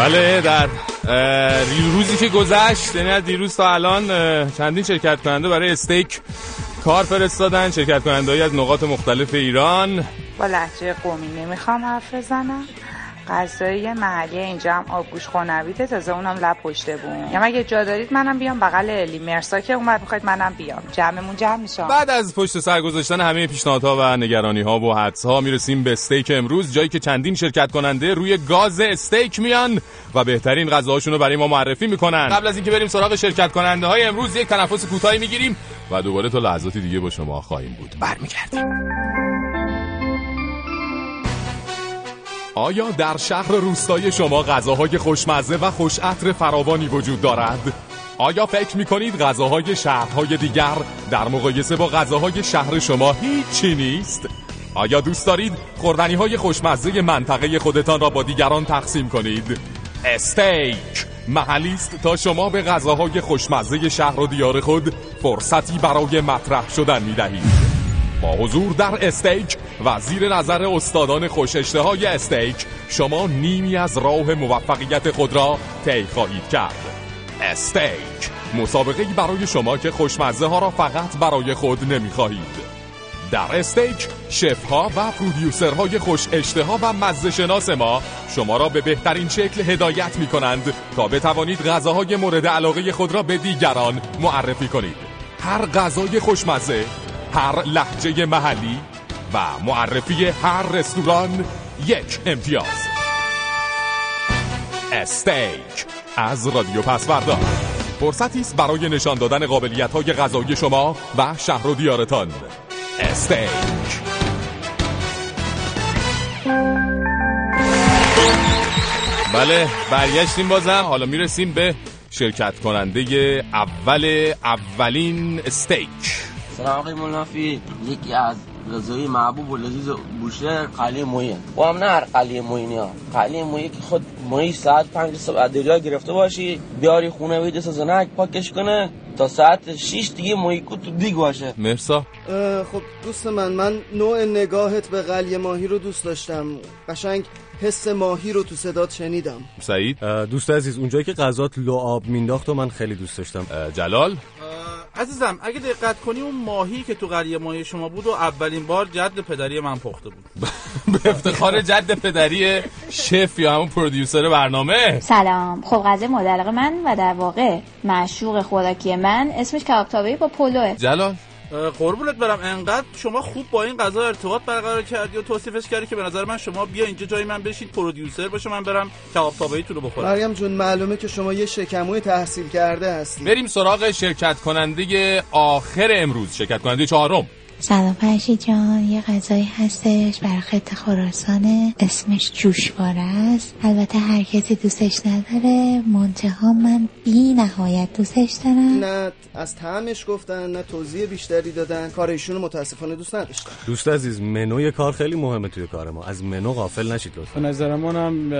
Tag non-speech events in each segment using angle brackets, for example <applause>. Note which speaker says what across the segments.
Speaker 1: بله در روزی که گذشت یعنی دیروز تا الان چندین شرکت کننده برای استیک کار فرستادن شرکت کننده از نقاط مختلف ایران.
Speaker 2: با لحجه قومی نمی‌خوام حرف بزنم. غذای محلی اینجا هم آبگوش خونویته تازه اونم لب پشته بود. یا اگه جا دارید منم بیام بغل الی. مرسا که اومد می‌خواید منم بیام. جمعمون جمع میشم
Speaker 1: بعد از پشت سر گذاشتن همه پیشنهادها و نگرانی ها و حدس ها می‌رسیم به استیک امروز. جایی که چندین شرکت کننده روی گاز استیک میان و بهترین غذاهاشون رو برای ما معرفی می‌کنن. قبل از اینکه بریم سراغ شرکت کننده های امروز یک تنفس کوتاهی می‌گیریم و دوباره تا لحظاتی دیگه با شما خواهیم بود. برمیگردیم. آیا در شهر روستای شما غذاهای خوشمزه و خوشعطر فراوانی وجود دارد؟ آیا فکر می کنید غذاهای شهرهای دیگر در مقایسه با غذاهای شهر شما هیچی نیست؟ آیا دوست دارید خوردنی های خوشمزه منطقه خودتان را با دیگران تقسیم کنید؟ استیک محلی است تا شما به غذاهای خوشمزه شهر و دیار خود فرصتی برای مطرح شدن می دهید. با حضور در استیک و زیر نظر استادان خوش اشتهای استیک شما نیمی از راه موفقیت خود را طی خواهید کرد. استیک مسابقه برای شما که خوشمزه ها را فقط برای خود نمی خواهید در استیک شف ها و پرودیوسر های خوش اشتها و مزه شناس ما شما را به بهترین شکل هدایت می کنند تا بتوانید غذاهای مورد علاقه خود را به دیگران معرفی کنید. هر غذای خوشمزه هر لحجه محلی و معرفی هر رستوران یک امتیاز. استیک از رادیو پسوردا. فرصتی است برای نشان دادن قابلیت های غذایی شما و شهر و دیارتان. استیک. بله برگشتیم بازم. حالا می‌رسیم به شرکت کننده اول اولین استیک.
Speaker 3: آقای منافی یکی از غذای محبوب و لذیذ بوشهر قلیه موین. و هم نه هر قلیه موینی ها. قلیه مویی که خود مویی ساعت پنج صبح دریا گرفته باشی بیاری خونه وی دست زنک پاکش کنه تا ساعت 6 دیگه مویکو تو دیگ باشه.
Speaker 1: مرسا.
Speaker 4: خب دوست من من نوع نگاهت به قلیه ماهی رو دوست داشتم. قشنگ حس ماهی رو تو صدات شنیدم.
Speaker 1: سعید.
Speaker 5: دوست عزیز اونجایی که غذات لعاب مینداخت و من خیلی دوست داشتم.
Speaker 1: جلال.
Speaker 6: عزیزم اگه دقت کنی اون ماهی که تو قریه ماهی شما بود و اولین بار جد پدری من پخته بود. <laughs>
Speaker 1: به افتخار جد پدری شف یا همون پرودیوسر برنامه.
Speaker 7: سلام. خب غذای مادرق من و در واقع معشوق خوراکی من اسمش کباب با پلوه
Speaker 1: جلال.
Speaker 6: قربونت برم. انقدر شما خوب با این غذا ارتباط برقرار کردی و توصیفش کردی که به نظر من شما بیا اینجا جای من بشید پرودیوسر باشه من برم کباب تابعی تو رو بخورم.
Speaker 4: مریم جون معلومه که شما یه شکموی تحصیل کرده هستی.
Speaker 1: بریم سراغ شرکت کننده آخر امروز. شرکت کننده چهارم.
Speaker 8: سلام پرشی جان یه غذایی هستش برای خط خراسانه. اسمش جوشواره است. البته هر کسی دوستش نداره. منتها من بی نهایت دوستش دارم.
Speaker 4: نه از تعمش گفتن نه توضیح بیشتری دادن. کار ایشون متاسفانه دوست نداشتن
Speaker 5: دوست عزیز منوی کار خیلی مهمه توی کار ما. از منو غافل نشید لطفا.
Speaker 9: به نظر هم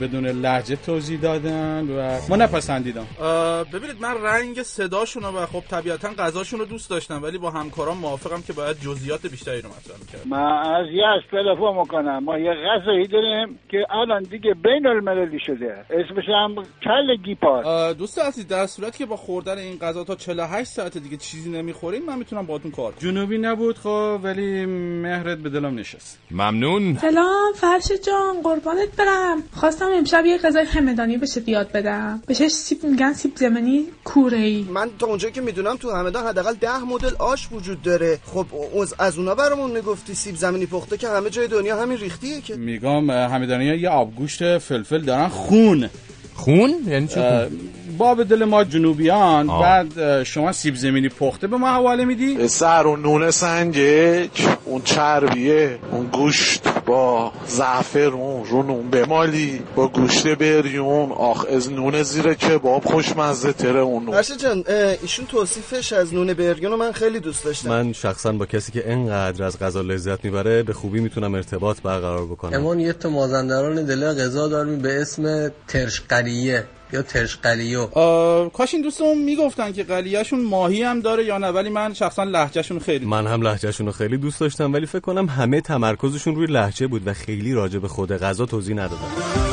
Speaker 9: بدون لحجه توضیح دادن و ما نپسندیدم.
Speaker 6: ببینید من رنگ صداشون و خب طبیعتا غذاشون رو دوست داشتم ولی با همکاران موافقم که باید جزئیات بیشتری رو مطرح می‌کرد.
Speaker 10: من از یه تلفن می‌کنم. ما یه غذایی داریم که الان دیگه بین المللی شده. اسمش هم کل گیپار.
Speaker 6: دوست عزیز در صورتی که با خوردن این غذا تا 48 ساعت دیگه چیزی نمی‌خورین من می‌تونم باهاتون کار
Speaker 9: جنوبی نبود خب ولی مهرت به دلم نشست.
Speaker 1: ممنون.
Speaker 11: سلام فرش جان قربانت برم. خواستم امشب یه غذای همدانی بشه یاد بدم. بهش سیب میگن سیب زمینی کوره ای
Speaker 4: من تا اونجایی که می‌دونم تو همدان حداقل 10 مدل آش وجود داره. خب از اونا برامون می‌گفتی سیب زمینی پخته که همه جای دنیا همین ریختیه که.
Speaker 9: میگم همدانی یه آبگوشت فلفل دارن خون.
Speaker 1: خون؟ یعنی چه
Speaker 9: باب دل ما جنوبیان آه. بعد شما سیب زمینی پخته به ما حواله میدی؟
Speaker 12: سر و نون سنجک اون چربیه اون گوشت با زعفرون رو نون بمالی با گوشت بریون آخ از نون زیر کباب خوشمزه تره اون نون.
Speaker 4: جان ایشون توصیفش از نون بریون من خیلی دوست داشتم.
Speaker 5: من شخصا با کسی که اینقدر از غذا لذت می‌بره به خوبی می‌تونم ارتباط برقرار بکنم.
Speaker 3: امان یه تو مازندران دل غذا داریم به اسم ترش قلیه یا ترش قلیو
Speaker 6: کاش این دوستمون می‌گفتن که قلیهشون ماهی هم داره یا نه ولی من شخصا لهجهشون خیلی
Speaker 5: من هم لهجهشون رو خیلی دوست داشتم ولی فکر کنم همه تمرکزشون روی لهجه بود و خیلی راجع به خود غذا توضیح ندادن.